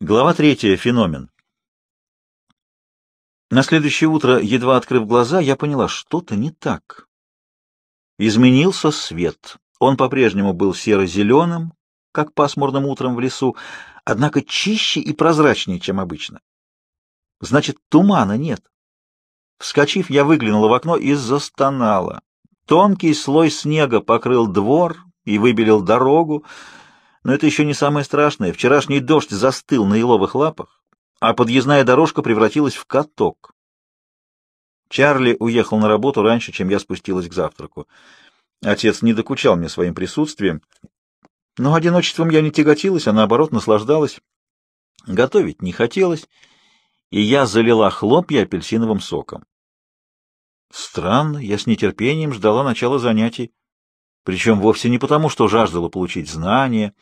Глава третья. Феномен. На следующее утро, едва открыв глаза, я поняла, что-то не так. Изменился свет. Он по-прежнему был серо-зеленым, как пасмурным утром в лесу, однако чище и прозрачнее, чем обычно. Значит, тумана нет. Вскочив, я выглянула в окно и застонала. Тонкий слой снега покрыл двор и выбелил дорогу, но это еще не самое страшное. Вчерашний дождь застыл на еловых лапах, а подъездная дорожка превратилась в каток. Чарли уехал на работу раньше, чем я спустилась к завтраку. Отец не докучал мне своим присутствием, но одиночеством я не тяготилась, а наоборот наслаждалась. Готовить не хотелось, и я залила хлопья апельсиновым соком. Странно, я с нетерпением ждала начала занятий, причем вовсе не потому, что жаждала получить знания,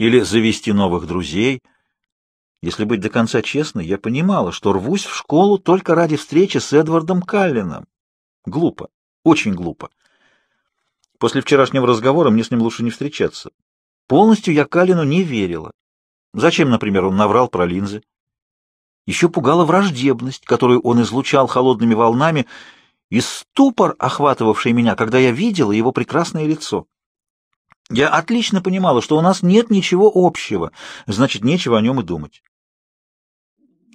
или завести новых друзей. Если быть до конца честной, я понимала, что рвусь в школу только ради встречи с Эдвардом Каллином. Глупо, очень глупо. После вчерашнего разговора мне с ним лучше не встречаться. Полностью я Каллину не верила. Зачем, например, он наврал про линзы? Еще пугала враждебность, которую он излучал холодными волнами, и ступор, охватывавший меня, когда я видела его прекрасное лицо. Я отлично понимала, что у нас нет ничего общего, значит, нечего о нем и думать.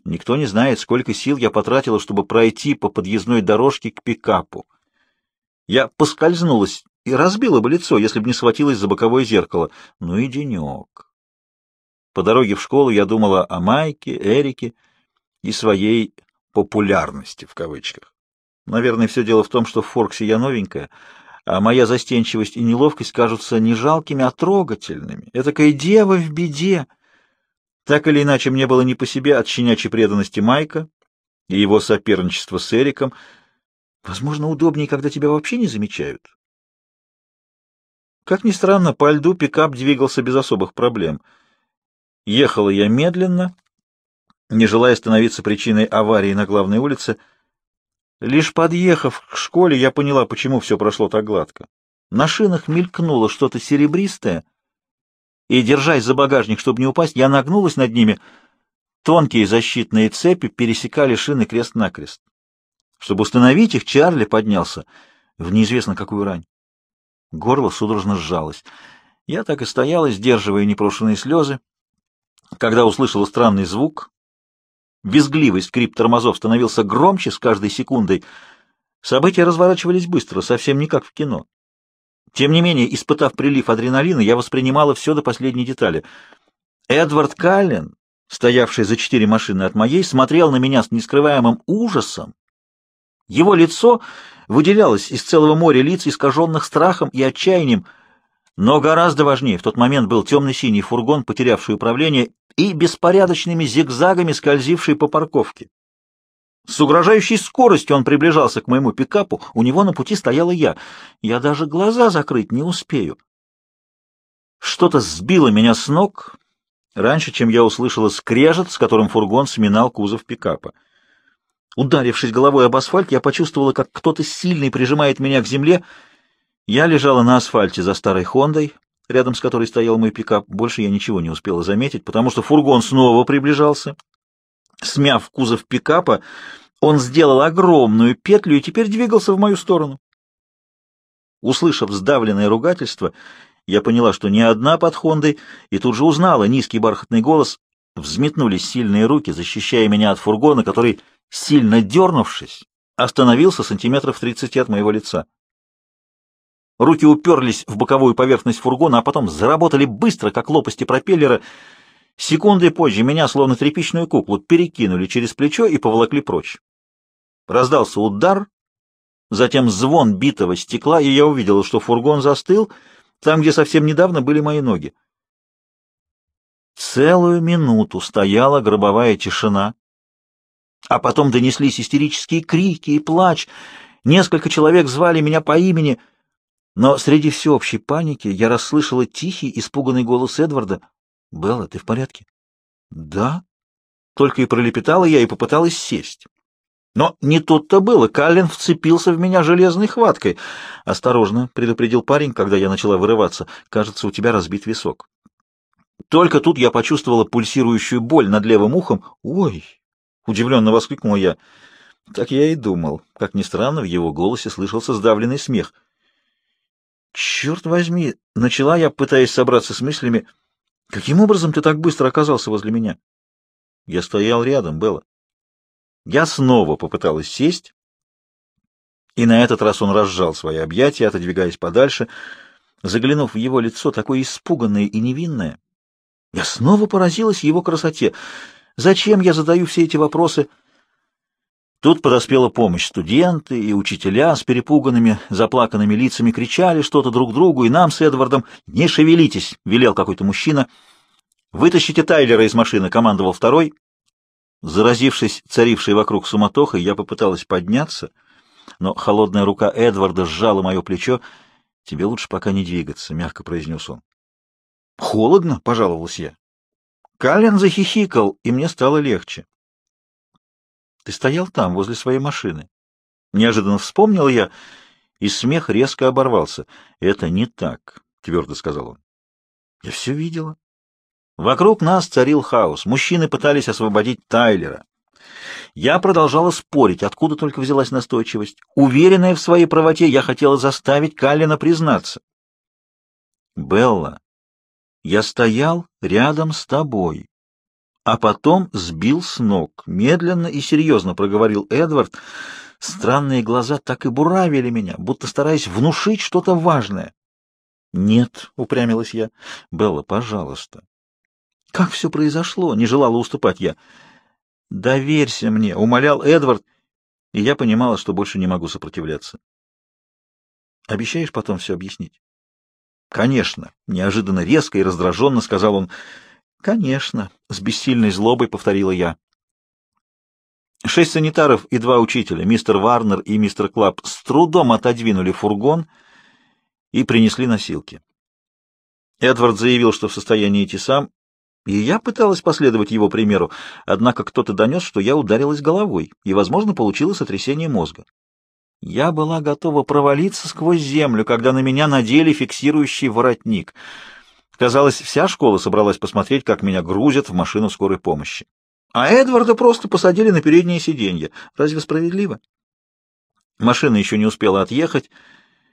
Никто не знает, сколько сил я потратила, чтобы пройти по подъездной дорожке к пикапу. Я поскользнулась и разбила бы лицо, если бы не схватилась за боковое зеркало. Ну и денек. По дороге в школу я думала о Майке, Эрике и своей «популярности» в кавычках. Наверное, все дело в том, что в Форксе я новенькая — а моя застенчивость и неловкость кажутся не жалкими, а трогательными. Этакая дева в беде. Так или иначе, мне было не по себе от щенячьей преданности Майка и его соперничества с Эриком. Возможно, удобнее, когда тебя вообще не замечают. Как ни странно, по льду пикап двигался без особых проблем. Ехала я медленно, не желая становиться причиной аварии на главной улице, — Лишь подъехав к школе, я поняла, почему все прошло так гладко. На шинах мелькнуло что-то серебристое, и, держась за багажник, чтобы не упасть, я нагнулась над ними. Тонкие защитные цепи пересекали шины крест-накрест. Чтобы установить их, Чарли поднялся в неизвестно какую рань. Горло судорожно сжалось. Я так и стояла, сдерживая непрошенные слезы. Когда услышала странный звук, Визгливый скрип тормозов становился громче с каждой секундой. События разворачивались быстро, совсем не как в кино. Тем не менее, испытав прилив адреналина, я воспринимала все до последней детали. Эдвард Каллен, стоявший за четыре машины от моей, смотрел на меня с нескрываемым ужасом. Его лицо выделялось из целого моря лиц, искаженных страхом и отчаянием, но гораздо важнее в тот момент был темно-синий фургон, потерявший управление и беспорядочными зигзагами скользивший по парковке. С угрожающей скоростью он приближался к моему пикапу, у него на пути стояла я. Я даже глаза закрыть не успею. Что-то сбило меня с ног раньше, чем я услышала скрежет, с которым фургон сминал кузов пикапа. Ударившись головой об асфальт, я почувствовала, как кто-то сильный прижимает меня к земле. Я лежала на асфальте за старой Хондой, рядом с которой стоял мой пикап. Больше я ничего не успела заметить, потому что фургон снова приближался. Смяв кузов пикапа, он сделал огромную петлю и теперь двигался в мою сторону. Услышав сдавленное ругательство, я поняла, что не одна под Хондой, и тут же узнала низкий бархатный голос. Взметнулись сильные руки, защищая меня от фургона, который, сильно дернувшись, остановился сантиметров тридцати от моего лица. Руки уперлись в боковую поверхность фургона, а потом заработали быстро, как лопасти пропеллера. Секунды позже меня, словно тряпичную куклу, перекинули через плечо и поволокли прочь. Раздался удар, затем звон битого стекла, и я увидела, что фургон застыл там, где совсем недавно были мои ноги. Целую минуту стояла гробовая тишина, а потом донеслись истерические крики и плач. Несколько человек звали меня по имени — но среди всеобщей паники я расслышала тихий, испуганный голос Эдварда. «Белла, ты в порядке?» «Да». Только и пролепетала я и попыталась сесть. Но не тут-то было. Каллен вцепился в меня железной хваткой. «Осторожно», — предупредил парень, когда я начала вырываться. «Кажется, у тебя разбит висок». Только тут я почувствовала пульсирующую боль над левым ухом. «Ой!» — удивленно воскликнула я. Так я и думал. Как ни странно, в его голосе слышался сдавленный смех. «Черт возьми!» — начала я, пытаясь собраться с мыслями. «Каким образом ты так быстро оказался возле меня?» Я стоял рядом, Белла. Я снова попыталась сесть, и на этот раз он разжал свои объятия, отодвигаясь подальше. Заглянув в его лицо, такое испуганное и невинное, я снова поразилась его красоте. Зачем я задаю все эти вопросы? Тут подоспела помощь. Студенты и учителя с перепуганными, заплаканными лицами кричали что-то друг другу, и нам с Эдвардом «Не шевелитесь!» — велел какой-то мужчина. «Вытащите Тайлера из машины!» — командовал второй. Заразившись царившей вокруг суматохой, я попыталась подняться, но холодная рука Эдварда сжала мое плечо. «Тебе лучше пока не двигаться», — мягко произнес он. Холодно, пожаловалась я. Каллен захихикал, и мне стало легче. Ты стоял там, возле своей машины. Неожиданно вспомнил я, и смех резко оборвался. Это не так, твердо сказал он. Я все видела. Вокруг нас царил хаос. Мужчины пытались освободить Тайлера. Я продолжала спорить, откуда только взялась настойчивость. Уверенная в своей правоте, я хотела заставить Каллина признаться. «Белла», я стоял рядом с тобой, а потом сбил с ног. Медленно и серьезно проговорил Эдвард. Странные глаза так и буравили меня, будто стараясь внушить что-то важное. «Нет», — упрямилась я. «Белла, пожалуйста». «Как все произошло?» — не желала уступать я. «Доверься мне», — умолял Эдвард, и я понимала, что больше не могу сопротивляться. «Обещаешь потом все объяснить?» «Конечно!» — неожиданно резко и раздраженно сказал он. «Конечно!» — с бессильной злобой повторила я. Шесть санитаров и два учителя, мистер Варнер и мистер Клаб, с трудом отодвинули фургон и принесли носилки. Эдвард заявил, что в состоянии идти сам, и я пыталась последовать его примеру, однако кто-то донес, что я ударилась головой и, возможно, получила сотрясение мозга. Я была готова провалиться сквозь землю, когда на меня надели фиксирующий воротник. Казалось, вся школа собралась посмотреть, как меня грузят в машину скорой помощи. А Эдварда просто посадили на переднее сиденье. Разве справедливо? Машина еще не успела отъехать,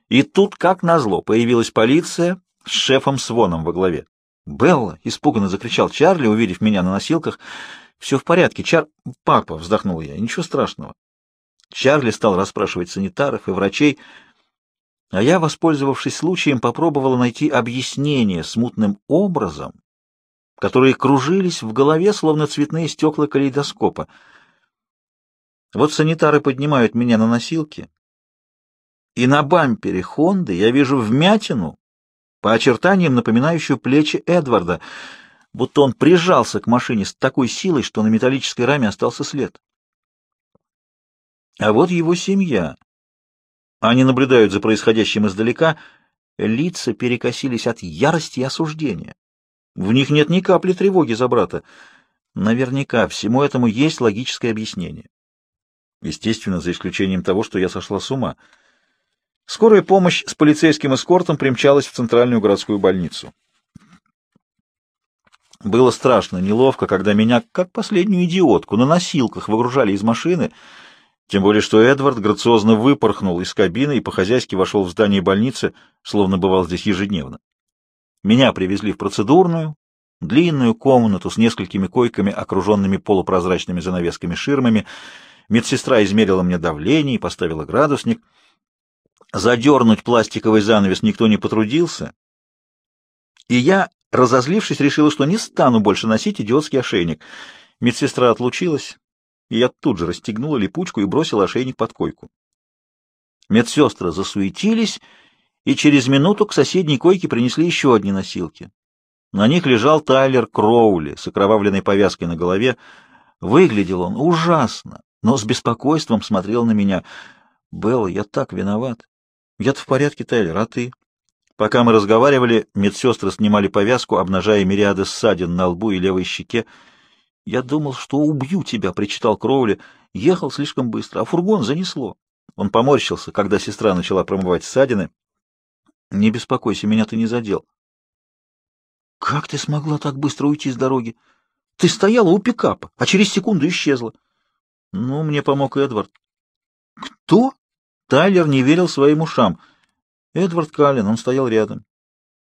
и тут, как назло, появилась полиция с шефом Своном во главе. «Белла!» — испуганно закричал Чарли, увидев меня на носилках. «Все в порядке, Чар...» «Папа!» — вздохнул я. «Ничего страшного. Чарли стал расспрашивать санитаров и врачей, а я, воспользовавшись случаем, попробовала найти объяснение смутным образом, которые кружились в голове, словно цветные стекла калейдоскопа. Вот санитары поднимают меня на носилки, и на бампере Хонды я вижу вмятину, по очертаниям напоминающую плечи Эдварда, будто он прижался к машине с такой силой, что на металлической раме остался след. А вот его семья. Они наблюдают за происходящим издалека, лица перекосились от ярости и осуждения. В них нет ни капли тревоги за брата. Наверняка всему этому есть логическое объяснение. Естественно, за исключением того, что я сошла с ума. Скорая помощь с полицейским эскортом примчалась в центральную городскую больницу. Было страшно, неловко, когда меня, как последнюю идиотку, на носилках выгружали из машины — тем более, что Эдвард грациозно выпорхнул из кабины и по-хозяйски вошел в здание больницы, словно бывал здесь ежедневно. Меня привезли в процедурную, длинную комнату с несколькими койками, окруженными полупрозрачными занавесками ширмами. Медсестра измерила мне давление и поставила градусник. Задернуть пластиковый занавес никто не потрудился. И я, разозлившись, решила, что не стану больше носить идиотский ошейник. Медсестра отлучилась, и я тут же расстегнула липучку и бросила ошейник под койку. Медсестры засуетились, и через минуту к соседней койке принесли еще одни носилки. На них лежал Тайлер Кроули с окровавленной повязкой на голове. Выглядел он ужасно, но с беспокойством смотрел на меня. «Белла, я так виноват. Я-то в порядке, Тайлер, а ты?» Пока мы разговаривали, медсестры снимали повязку, обнажая мириады ссадин на лбу и левой щеке. «Я думал, что убью тебя», — причитал Кроули. «Ехал слишком быстро, а фургон занесло». Он поморщился, когда сестра начала промывать ссадины. «Не беспокойся, меня ты не задел». Как ты смогла так быстро уйти с дороги? Ты стояла у пикапа, а через секунду исчезла. Ну, мне помог Эдвард. Кто? Тайлер не верил своим ушам. Эдвард Каллен, он стоял рядом.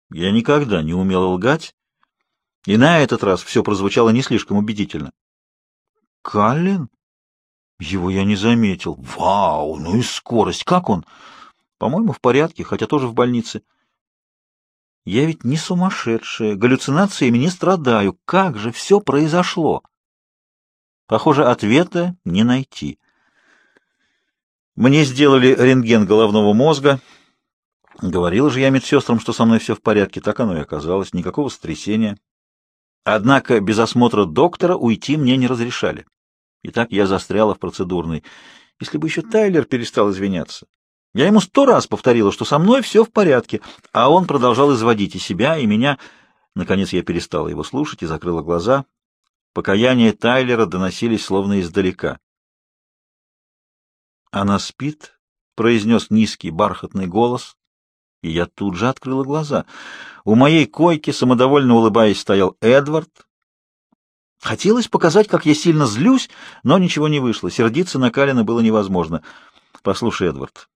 Я никогда не умел лгать, и на этот раз все прозвучало не слишком убедительно. Каллен? Его я не заметил. Вау, ну и скорость. Как он? По-моему, в порядке, хотя тоже в больнице. Я ведь не сумасшедшая, галлюцинациями не страдаю. Как же все произошло? Похоже, ответа не найти. Мне сделали рентген головного мозга. Говорил же я медсестрам, что со мной все в порядке. Так оно и оказалось. Никакого сотрясения. Однако без осмотра доктора уйти мне не разрешали. Итак, я застряла в процедурной. Если бы еще Тайлер перестал извиняться. Я ему сто раз повторила, что со мной все в порядке, а он продолжал изводить и себя, и меня. Наконец я перестала его слушать и закрыла глаза. Покаяния Тайлера доносились словно издалека. «Она спит?» — произнес низкий бархатный голос, и я тут же открыла глаза. У моей койки, самодовольно улыбаясь, стоял Эдвард. Хотелось показать, как я сильно злюсь, но ничего не вышло. Сердиться на Калина было невозможно. «Послушай, Эдвард,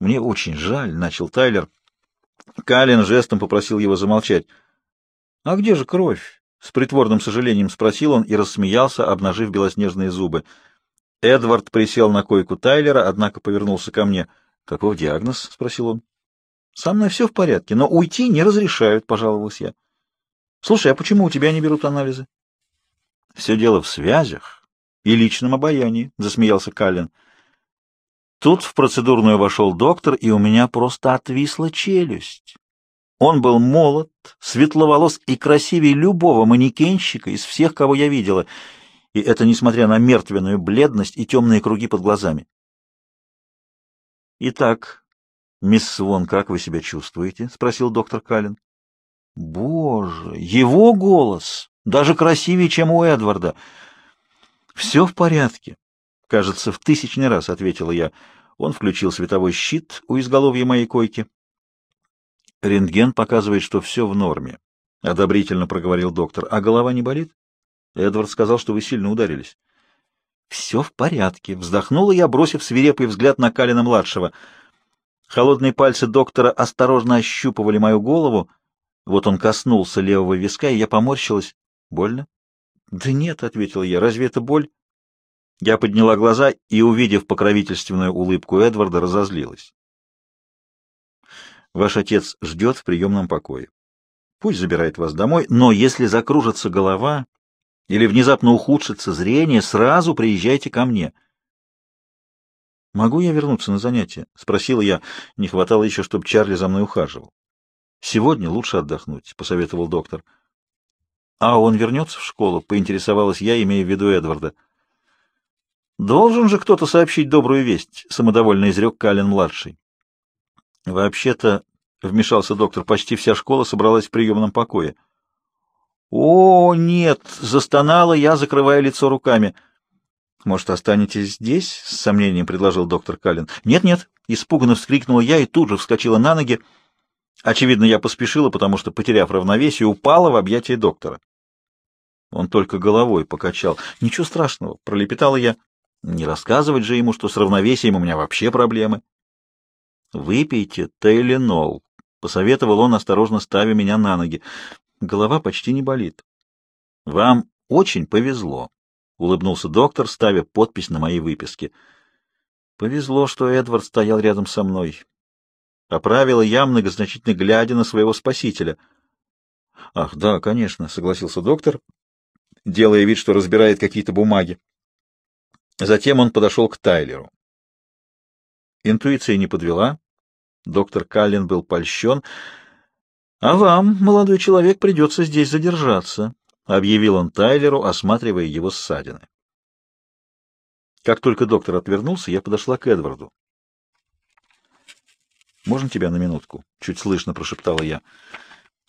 мне очень жаль», — начал Тайлер. Калин жестом попросил его замолчать. «А где же кровь?» — с притворным сожалением спросил он и рассмеялся, обнажив белоснежные зубы. Эдвард присел на койку Тайлера, однако повернулся ко мне. «Каков диагноз?» — спросил он. «Со мной все в порядке, но уйти не разрешают», — пожаловалась я. «Слушай, а почему у тебя не берут анализы?» «Все дело в связях и личном обаянии», — засмеялся Каллен. Тут в процедурную вошел доктор, и у меня просто отвисла челюсть. Он был молод, светловолос и красивее любого манекенщика из всех, кого я видела, и это несмотря на мертвенную бледность и темные круги под глазами. «Итак, мисс Свон, как вы себя чувствуете?» — спросил доктор Каллен. «Боже, его голос даже красивее, чем у Эдварда!» «Все в порядке», — кажется, в тысячный раз ответила я. Он включил световой щит у изголовья моей койки. Рентген показывает, что все в норме, — одобрительно проговорил доктор. — А голова не болит? Эдвард сказал, что вы сильно ударились. — Все в порядке, — вздохнула я, бросив свирепый взгляд на Калина-младшего. Холодные пальцы доктора осторожно ощупывали мою голову. Вот он коснулся левого виска, и я поморщилась. — Больно? — Да нет, — ответила я, — разве это боль? Я подняла глаза и, увидев покровительственную улыбку Эдварда, разозлилась. Ваш отец ждет в приемном покое. Пусть забирает вас домой, но если закружится голова или внезапно ухудшится зрение, сразу приезжайте ко мне. «Могу я вернуться на занятия?» — спросила я. Не хватало еще, чтобы Чарли за мной ухаживал. «Сегодня лучше отдохнуть», — посоветовал доктор. «А он вернется в школу?» — поинтересовалась я, имея в виду Эдварда. «Должен же кто-то сообщить добрую весть», — самодовольно изрек Калин-младший. «Вообще-то», — вмешался доктор, — «почти вся школа собралась в приемном покое». «О, нет!» — застонала я, закрывая лицо руками. «Может, останетесь здесь?» — с сомнением предложил доктор Каллен. «Нет-нет!» — испуганно вскрикнула я и тут же вскочила на ноги. Очевидно, я поспешила, потому что, потеряв равновесие, упала в объятия доктора. Он только головой покачал. «Ничего страшного!» — пролепетала я. Не рассказывать же ему, что с равновесием у меня вообще проблемы. «Выпейте Тейленол», — посоветовал он, осторожно ставя меня на ноги. Голова почти не болит. «Вам очень повезло», — улыбнулся доктор, ставя подпись на моей выписке. «Повезло, что Эдвард стоял рядом со мной». Оправила я, многозначительно глядя на своего спасителя. «Ах, да, конечно», — согласился доктор, делая вид, что разбирает какие-то бумаги. Затем он подошел к Тайлеру. Интуиция не подвела. Доктор Каллен был польщен. — А вам, молодой человек, придется здесь задержаться, — объявил он Тайлеру, осматривая его ссадины. Как только доктор отвернулся, я подошла к Эдварду. «Можно тебя на минутку?» — чуть слышно прошептала я.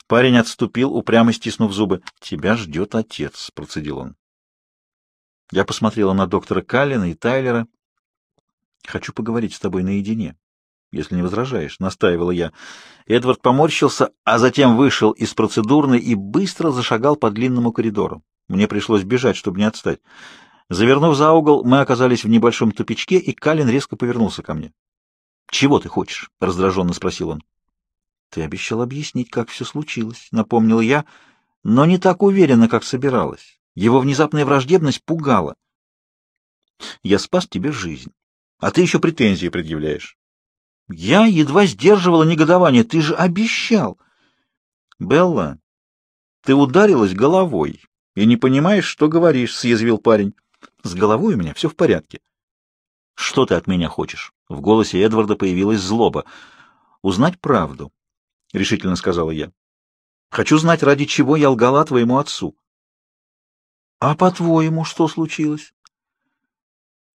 Парень отступил, упрямо стиснув зубы. «Тебя ждет отец», — процедил он. Я посмотрела на доктора Каллина и Тайлера. «Хочу поговорить с тобой наедине. Если не возражаешь, — настаивала я. Эдвард поморщился, а затем вышел из процедурной и быстро зашагал по длинному коридору. Мне пришлось бежать, чтобы не отстать. Завернув за угол, мы оказались в небольшом тупичке, и Калин резко повернулся ко мне. — Чего ты хочешь? — раздраженно спросил он. — Ты обещал объяснить, как все случилось, — напомнил я, но не так уверенно, как собиралась. Его внезапная враждебность пугала. — Я спас тебе жизнь, а ты еще претензии предъявляешь. Я едва сдерживала негодование. Ты же обещал. — Белла, ты ударилась головой и не понимаешь, что говоришь, — съязвил парень. — С головой у меня все в порядке. — Что ты от меня хочешь? В голосе Эдварда появилась злоба. — Узнать правду, — решительно сказала я. — Хочу знать, ради чего я лгала твоему отцу. — А по-твоему, что случилось?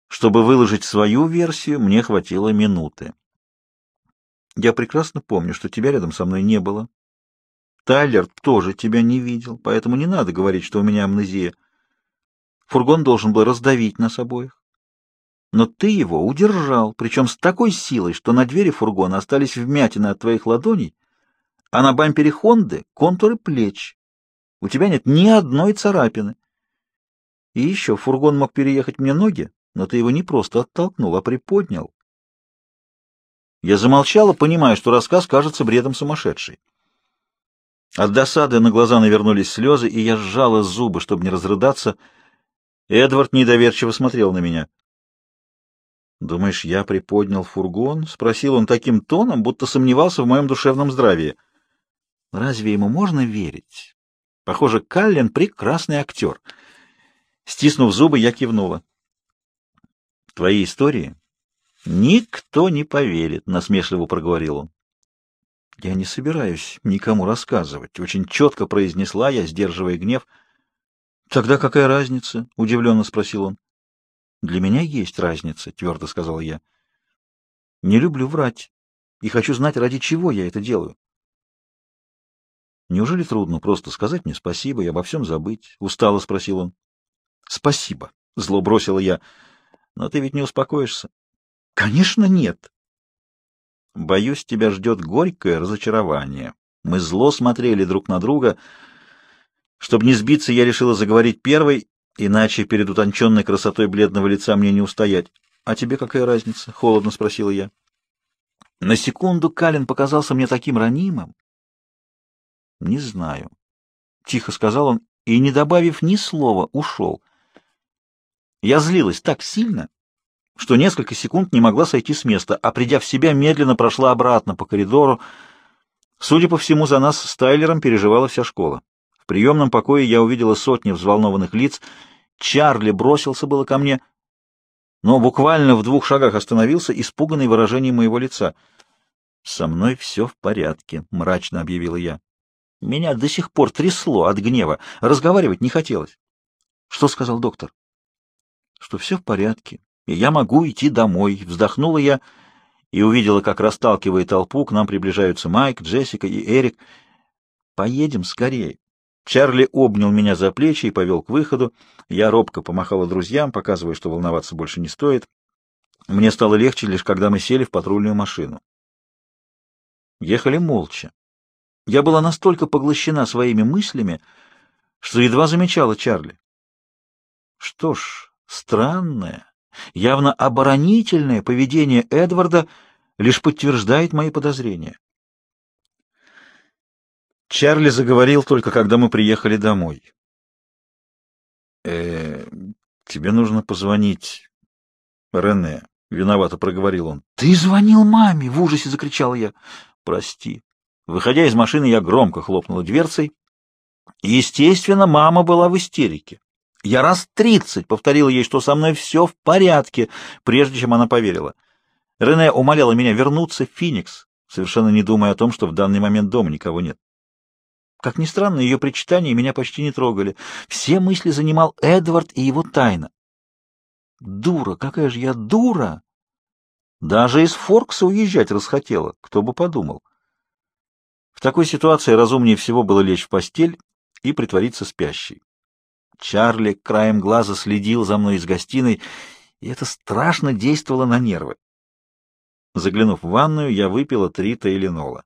Чтобы выложить свою версию, мне хватило минуты. Я прекрасно помню, что тебя рядом со мной не было. Тайлер тоже тебя не видел, поэтому не надо говорить, что у меня амнезия. Фургон должен был раздавить нас обоих. Но ты его удержал, причем с такой силой, что на двери фургона остались вмятины от твоих ладоней, а на бампере Хонды — контуры плеч. У тебя нет ни одной царапины. И еще фургон мог переехать мне ноги, но ты его не просто оттолкнул, а приподнял. Я замолчала, понимая, что рассказ кажется бредом сумасшедшей. От досады на глаза навернулись слезы, и я сжала зубы, чтобы не разрыдаться. Эдвард недоверчиво смотрел на меня. «Думаешь, я приподнял фургон?» — спросил он таким тоном, будто сомневался в моем душевном здравии. «Разве ему можно верить?» Похоже, Каллен — прекрасный актер. Стиснув зубы, я кивнула. «В твоей истории никто не поверит», — насмешливо проговорил он. «Я не собираюсь никому рассказывать», — очень четко произнесла я, сдерживая гнев. «Тогда какая разница?» — удивленно спросил он. «Для меня есть разница», — твердо сказал я. «Не люблю врать и хочу знать, ради чего я это делаю». «Неужели трудно просто сказать мне спасибо и обо всем забыть?» — устало спросил он. «Спасибо», — зло бросила я. «Но ты ведь не успокоишься?» «Конечно, нет». «Боюсь, тебя ждет горькое разочарование». Мы зло смотрели друг на друга. Чтобы не сбиться, я решила заговорить первой Иначе перед утонченной красотой бледного лица мне не устоять. — А тебе какая разница? — холодно спросила я. На секунду Калин показался мне таким ранимым. — Не знаю. — тихо сказал он, и, не добавив ни слова, ушел. Я злилась так сильно, что несколько секунд не могла сойти с места, а, придя в себя, медленно прошла обратно по коридору. Судя по всему, за нас с Тайлером переживала вся школа. В приемном покое я увидела сотни взволнованных лиц. Чарли бросился было ко мне, но буквально в двух шагах остановился, испуганный выражением моего лица. «Со мной все в порядке», — мрачно объявила я. Меня до сих пор трясло от гнева, разговаривать не хотелось. «Что сказал доктор?» «Что все в порядке, я могу идти домой», — вздохнула я и увидела, как, расталкивая толпу, к нам приближаются Майк, Джессика и Эрик. «Поедем скорее». Чарли обнял меня за плечи и повел к выходу. Я робко помахала друзьям, показывая, что волноваться больше не стоит. Мне стало легче, лишь когда мы сели в патрульную машину. Ехали молча. Я была настолько поглощена своими мыслями, что едва замечала Чарли. Что ж, странное, явно оборонительное поведение Эдварда лишь подтверждает мои подозрения. Чарли заговорил только, когда мы приехали домой. «Э, тебе нужно позвонить Рене», — виновато проговорил он. «Ты звонил маме!» — в ужасе закричал я. «Прости». Выходя из машины, я громко хлопнула дверцей. Естественно, мама была в истерике. Я раз тридцать повторила ей, что со мной все в порядке, прежде чем она поверила. Рене умоляла меня вернуться в Феникс, совершенно не думая о том, что в данный момент дома никого нет. Как ни странно, ее причитания меня почти не трогали. Все мысли занимал Эдвард и его тайна. Дура, какая же я дура! Даже из Форкса уезжать расхотела, кто бы подумал. В такой ситуации разумнее всего было лечь в постель и притвориться спящей. Чарли краем глаза следил за мной из гостиной, и это страшно действовало на нервы. Заглянув в ванную, я выпила три тейленола.